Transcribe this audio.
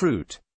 fruit.